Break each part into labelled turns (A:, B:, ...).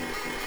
A: Thank you.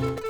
A: thank you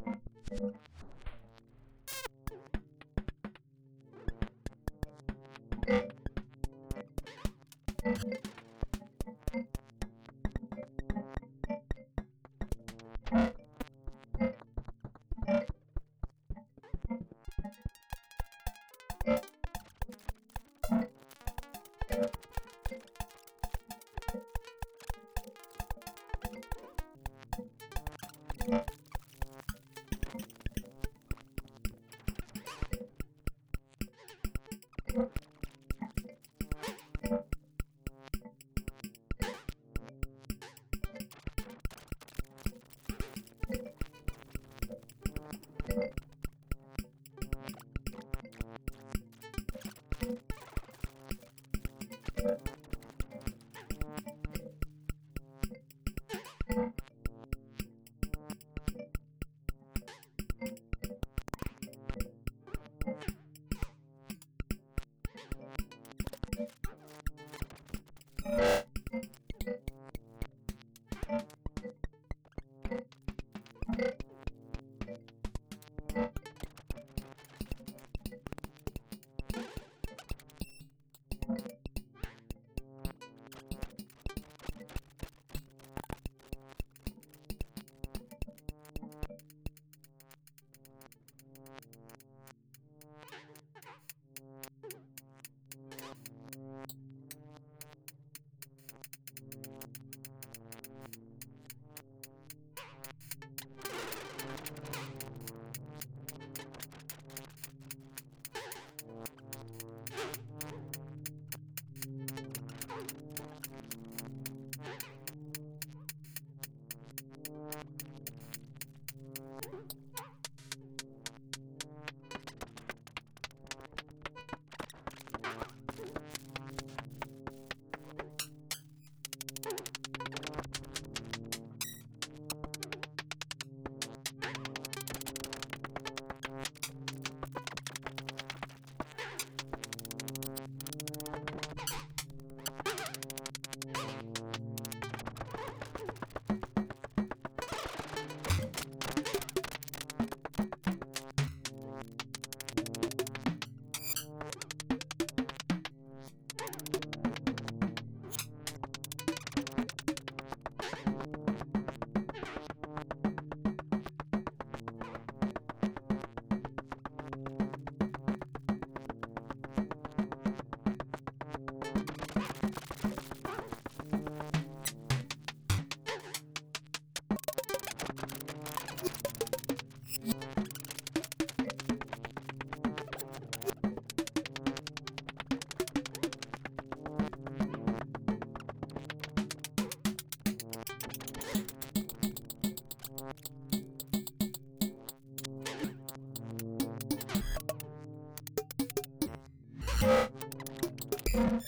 A: week.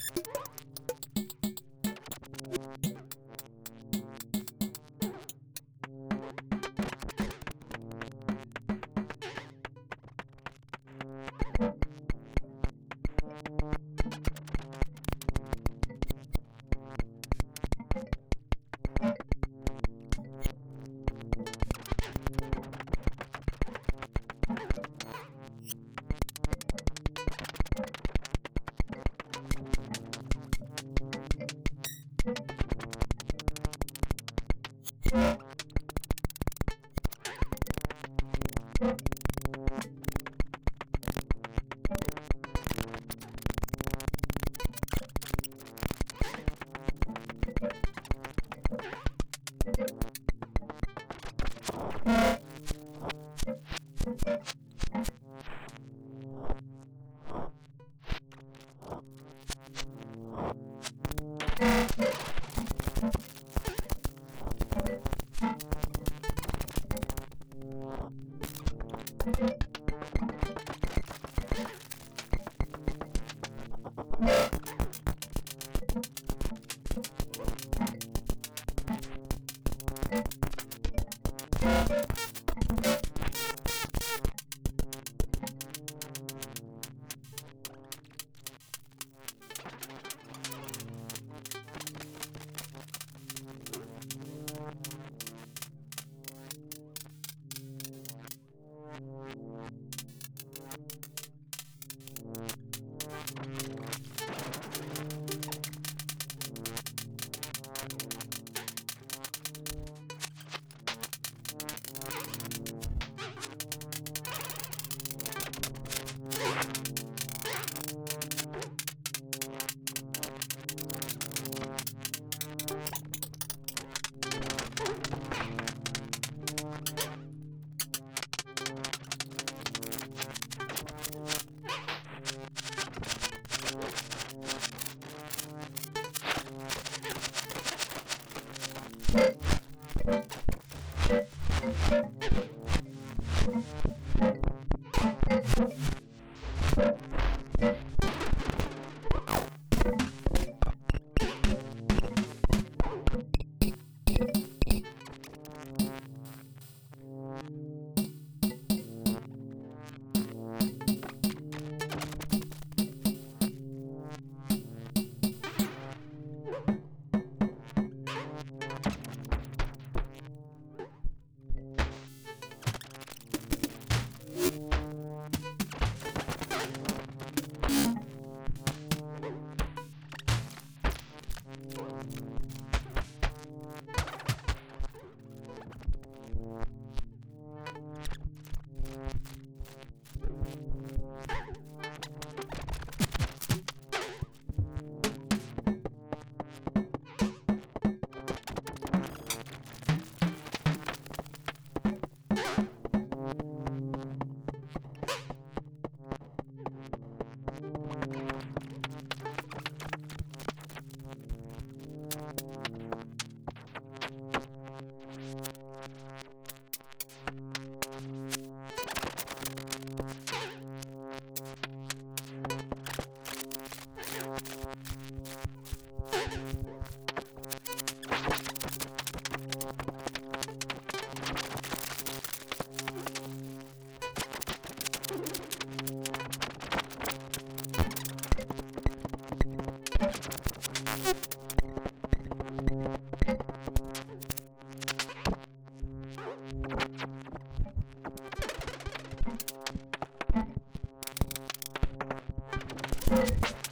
A: Thank you.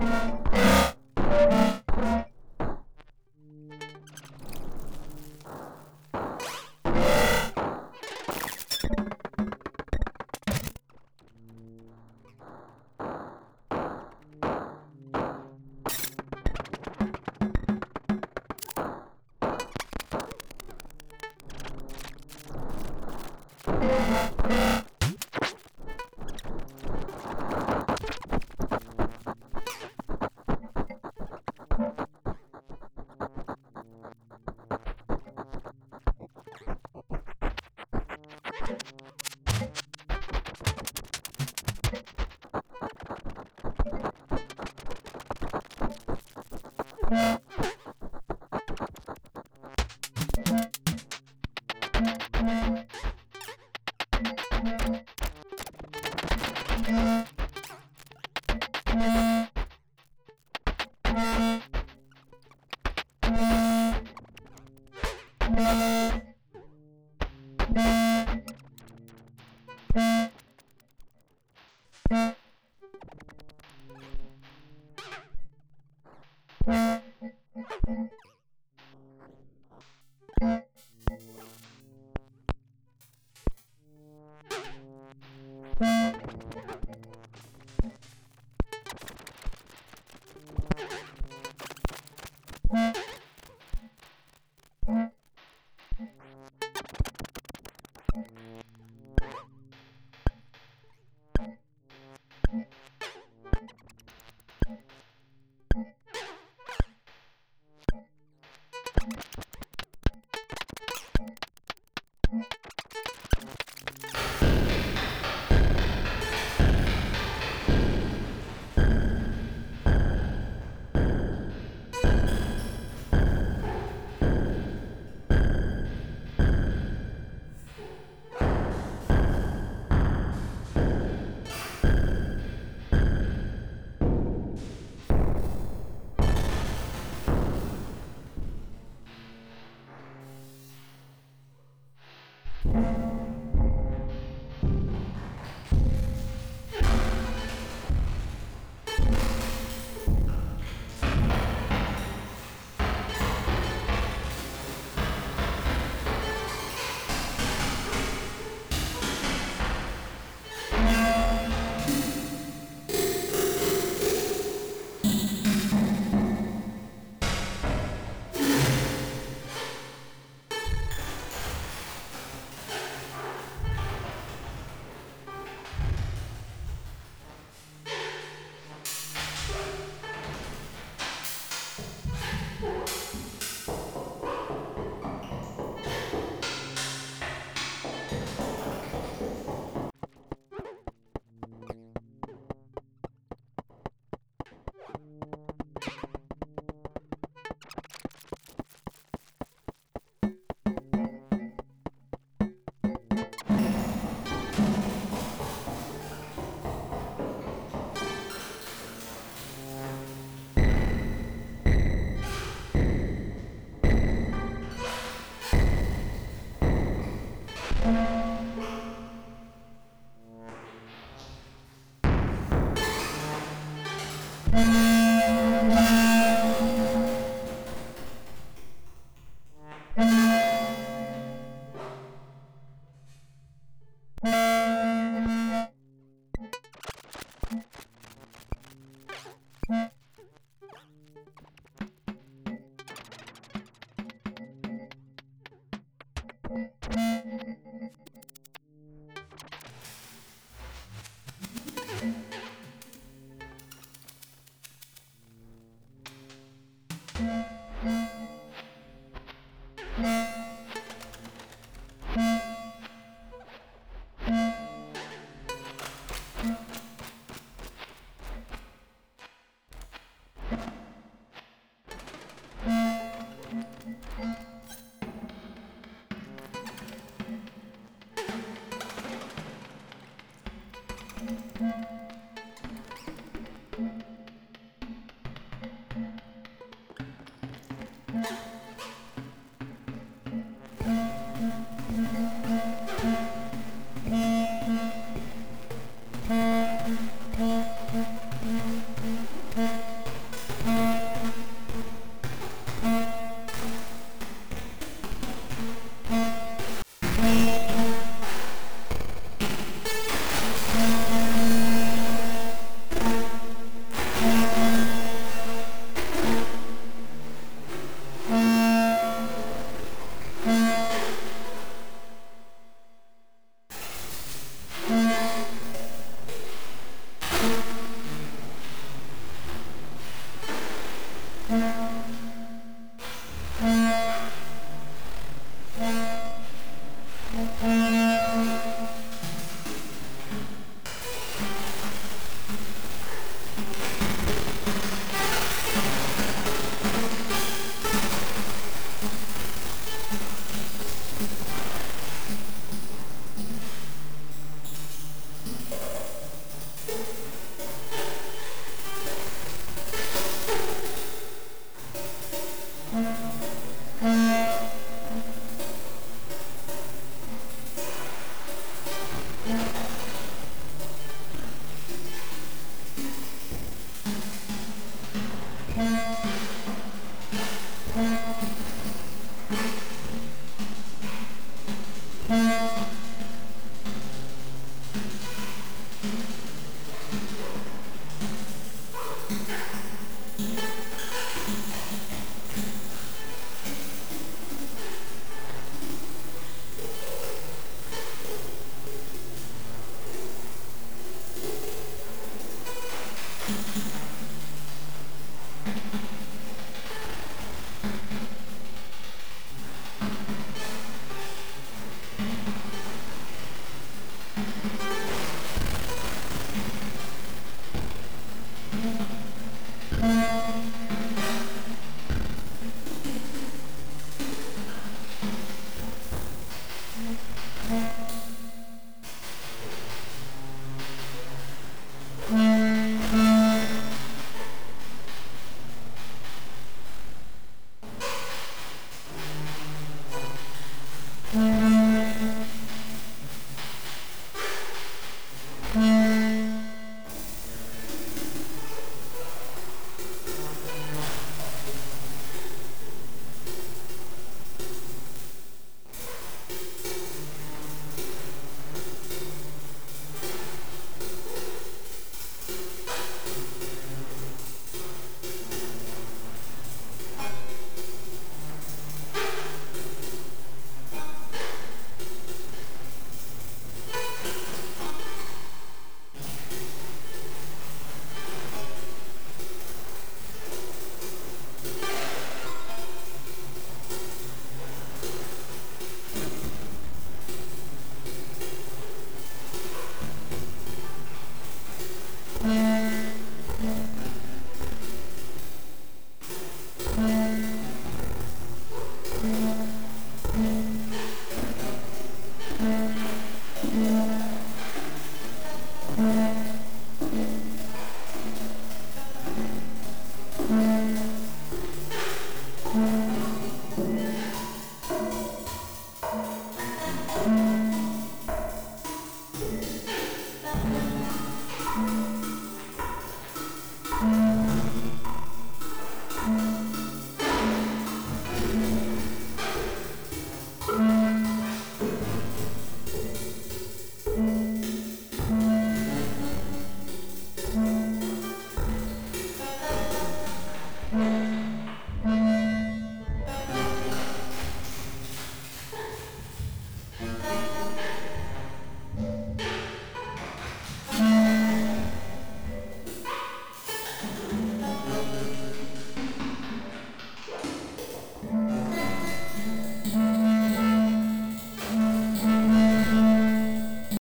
A: Thank you. Thank you.